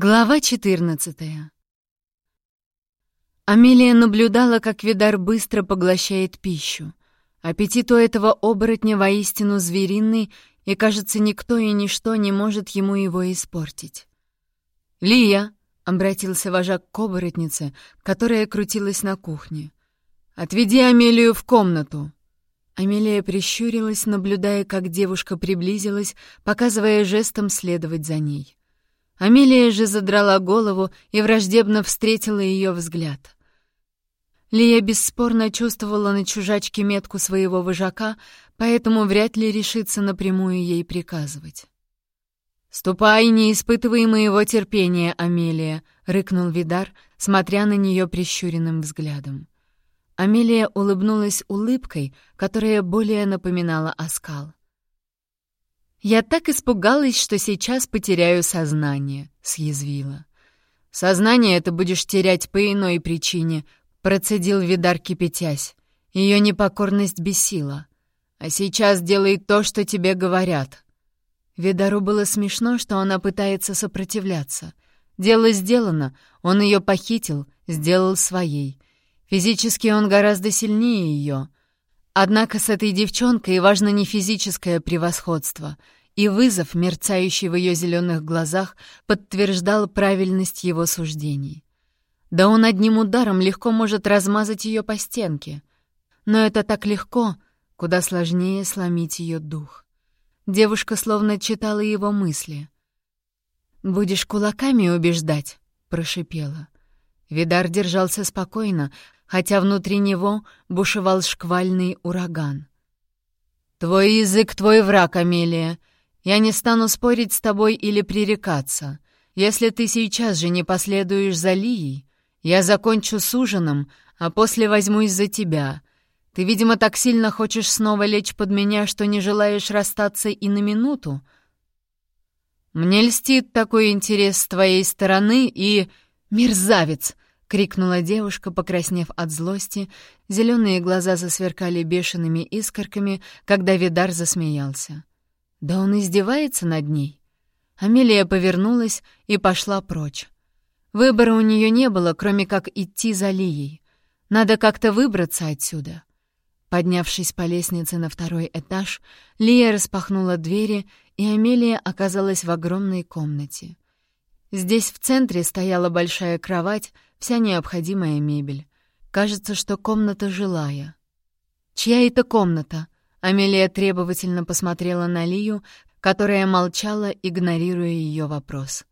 Глава 14 Амелия наблюдала, как Видар быстро поглощает пищу. Аппетит у этого оборотня воистину звериный, и, кажется, никто и ничто не может ему его испортить. «Лия!» — обратился вожак к оборотнице, которая крутилась на кухне. «Отведи Амелию в комнату!» Амелия прищурилась, наблюдая, как девушка приблизилась, показывая жестом следовать за ней. Амелия же задрала голову и враждебно встретила ее взгляд. Лия бесспорно чувствовала на чужачке метку своего вожака, поэтому вряд ли решится напрямую ей приказывать. «Ступай, не испытывай моего терпения, Амелия», — рыкнул Видар, смотря на нее прищуренным взглядом. Амелия улыбнулась улыбкой, которая более напоминала оскал. «Я так испугалась, что сейчас потеряю сознание», — съязвила. «Сознание это будешь терять по иной причине», — процедил Видар, кипятясь. Ее непокорность бесила. «А сейчас делай то, что тебе говорят». Видару было смешно, что она пытается сопротивляться. Дело сделано, он ее похитил, сделал своей. Физически он гораздо сильнее ее — Однако с этой девчонкой важно не физическое превосходство, и вызов, мерцающий в ее зеленых глазах, подтверждал правильность его суждений. Да он одним ударом легко может размазать ее по стенке. Но это так легко, куда сложнее сломить ее дух. Девушка словно читала его мысли. «Будешь кулаками убеждать?» — прошипела. Видар держался спокойно, хотя внутри него бушевал шквальный ураган. «Твой язык — твой враг, Амелия. Я не стану спорить с тобой или пререкаться. Если ты сейчас же не последуешь за Лией, я закончу с ужином, а после возьмусь за тебя. Ты, видимо, так сильно хочешь снова лечь под меня, что не желаешь расстаться и на минуту. Мне льстит такой интерес с твоей стороны и... Мерзавец!» — крикнула девушка, покраснев от злости. Зеленые глаза засверкали бешеными искорками, когда Видар засмеялся. «Да он издевается над ней?» Амелия повернулась и пошла прочь. Выбора у нее не было, кроме как идти за Лией. Надо как-то выбраться отсюда. Поднявшись по лестнице на второй этаж, Лия распахнула двери, и Амелия оказалась в огромной комнате. Здесь в центре стояла большая кровать, вся необходимая мебель. Кажется, что комната жилая. «Чья это комната?» Амелия требовательно посмотрела на Лию, которая молчала, игнорируя ее вопрос.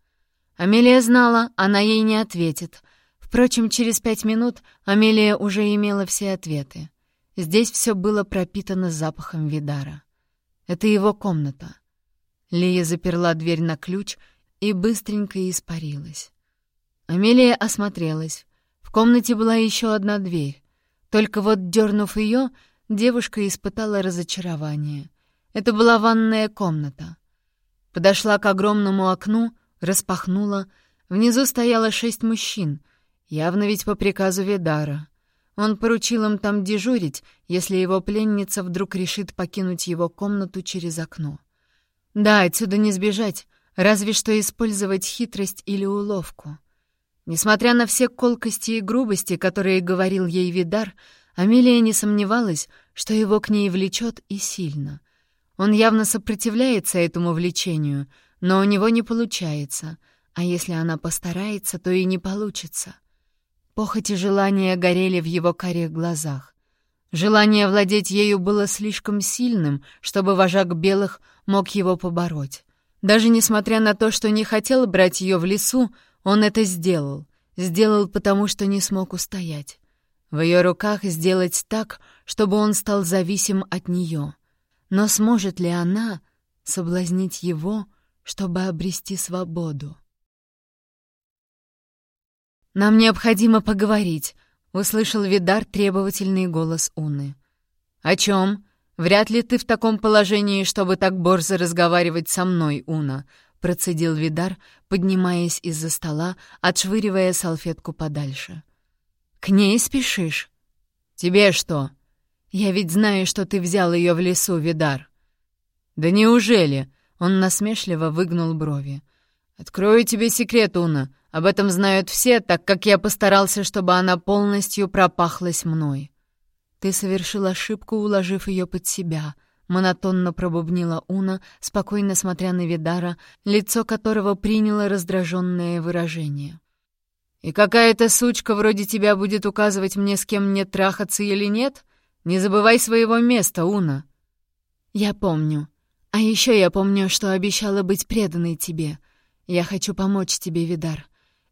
Амелия знала, она ей не ответит. Впрочем, через пять минут Амелия уже имела все ответы. Здесь все было пропитано запахом Видара. Это его комната. Лия заперла дверь на ключ и быстренько испарилась. Амелия осмотрелась. В комнате была еще одна дверь. Только вот, дернув ее, девушка испытала разочарование. Это была ванная комната. Подошла к огромному окну, распахнула. Внизу стояло шесть мужчин, явно ведь по приказу Ведара. Он поручил им там дежурить, если его пленница вдруг решит покинуть его комнату через окно. Да, отсюда не сбежать, разве что использовать хитрость или уловку. Несмотря на все колкости и грубости, которые говорил ей Видар, Амелия не сомневалась, что его к ней влечет и сильно. Он явно сопротивляется этому влечению, но у него не получается, а если она постарается, то и не получится. Похоть и желание горели в его карих глазах. Желание владеть ею было слишком сильным, чтобы вожак белых мог его побороть. Даже несмотря на то, что не хотел брать ее в лесу, он это сделал. Сделал, потому что не смог устоять. В ее руках сделать так, чтобы он стал зависим от нее. Но сможет ли она соблазнить его, чтобы обрести свободу? «Нам необходимо поговорить», — услышал Видар требовательный голос Уны. «О чем? Вряд ли ты в таком положении, чтобы так борзо разговаривать со мной, Уна», — процедил Видар, поднимаясь из-за стола, отшвыривая салфетку подальше. «К ней спешишь?» «Тебе что?» «Я ведь знаю, что ты взял ее в лесу, Видар». «Да неужели?» — он насмешливо выгнул брови. «Открою тебе секрет, Уна. Об этом знают все, так как я постарался, чтобы она полностью пропахлась мной». «Ты совершил ошибку, уложив ее под себя», — монотонно пробубнила Уна, спокойно смотря на Видара, лицо которого приняло раздраженное выражение. «И какая-то сучка вроде тебя будет указывать мне, с кем мне трахаться или нет? Не забывай своего места, Уна!» «Я помню. А еще я помню, что обещала быть преданной тебе. Я хочу помочь тебе, Видар.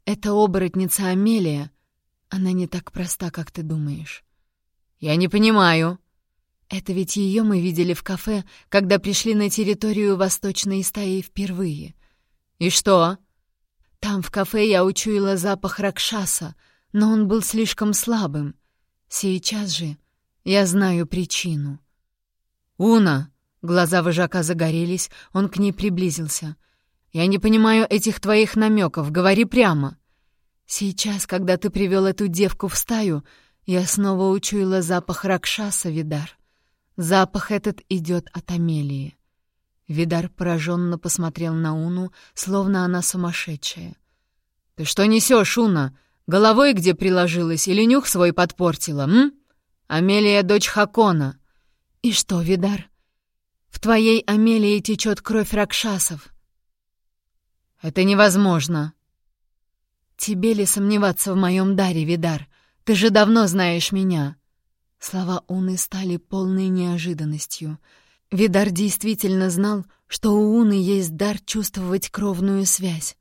Это оборотница Амелия. Она не так проста, как ты думаешь». «Я не понимаю». «Это ведь ее мы видели в кафе, когда пришли на территорию восточной стаи впервые». «И что?» «Там в кафе я учуяла запах Ракшаса, но он был слишком слабым. Сейчас же я знаю причину». «Уна!» — глаза вожака загорелись, он к ней приблизился. «Я не понимаю этих твоих намеков, говори прямо». «Сейчас, когда ты привел эту девку в стаю, я снова учуяла запах Ракшаса, Видар. Запах этот идет от Амелии. Видар пораженно посмотрел на Уну, словно она сумасшедшая. «Ты что несешь, Уна? Головой где приложилась или нюх свой подпортила, м? Амелия — дочь Хакона». «И что, Видар? В твоей Амелии течет кровь Ракшасов». «Это невозможно». «Тебе ли сомневаться в моем даре, Видар? Ты же давно знаешь меня!» Слова Уны стали полной неожиданностью. Видар действительно знал, что у Уны есть дар чувствовать кровную связь.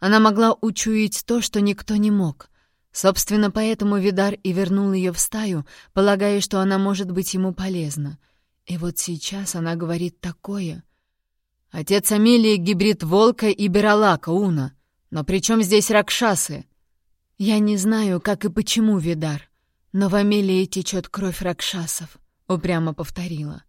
Она могла учуять то, что никто не мог. Собственно, поэтому Видар и вернул ее в стаю, полагая, что она может быть ему полезна. И вот сейчас она говорит такое. «Отец Амелии — гибрид волка и бералака, Уна. Но при чем здесь ракшасы?» «Я не знаю, как и почему, Видар, но в Амелии течет кровь Ракшасов», — упрямо повторила.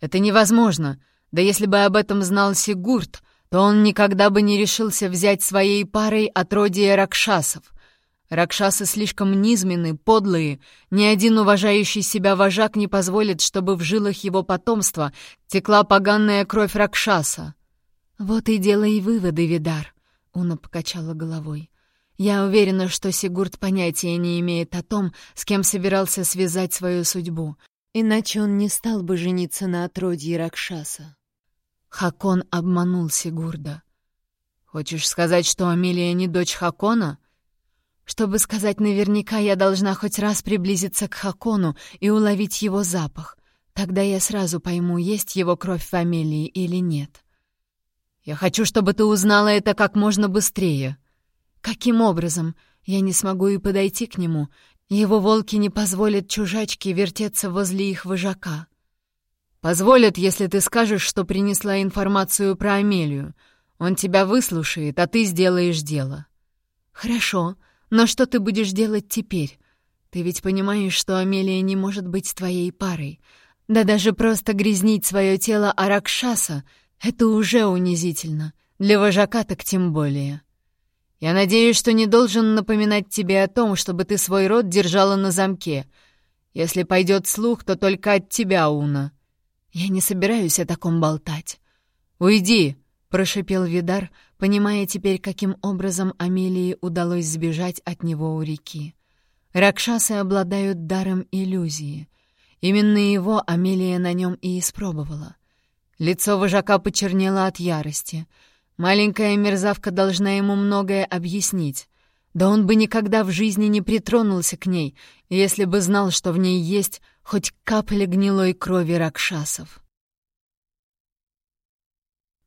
«Это невозможно. Да если бы об этом знал Сигурд, то он никогда бы не решился взять своей парой отродье Ракшасов. Ракшасы слишком низменны, подлые. Ни один уважающий себя вожак не позволит, чтобы в жилах его потомства текла поганная кровь Ракшаса». «Вот и делай выводы, Видар», — Уна покачала головой. Я уверена, что Сигурд понятия не имеет о том, с кем собирался связать свою судьбу, иначе он не стал бы жениться на отродье Ракшаса. Хакон обманул Сигурда. «Хочешь сказать, что Амелия не дочь Хакона?» «Чтобы сказать наверняка, я должна хоть раз приблизиться к Хакону и уловить его запах. Тогда я сразу пойму, есть его кровь в Амелии или нет». «Я хочу, чтобы ты узнала это как можно быстрее», Каким образом? Я не смогу и подойти к нему. Его волки не позволят чужачке вертеться возле их вожака. Позволят, если ты скажешь, что принесла информацию про Амелию. Он тебя выслушает, а ты сделаешь дело. Хорошо, но что ты будешь делать теперь? Ты ведь понимаешь, что Амелия не может быть твоей парой. Да даже просто грязнить свое тело Аракшаса — это уже унизительно. Для вожака так тем более. Я надеюсь, что не должен напоминать тебе о том, чтобы ты свой рот держала на замке. Если пойдет слух, то только от тебя, Уна. Я не собираюсь о таком болтать. Уйди, прошипел Видар, понимая теперь, каким образом Амелии удалось сбежать от него у реки. Ракшасы обладают даром иллюзии. Именно его Амелия на нем и испробовала. Лицо вожака почернело от ярости — Маленькая мерзавка должна ему многое объяснить. Да он бы никогда в жизни не притронулся к ней, если бы знал, что в ней есть хоть капля гнилой крови ракшасов.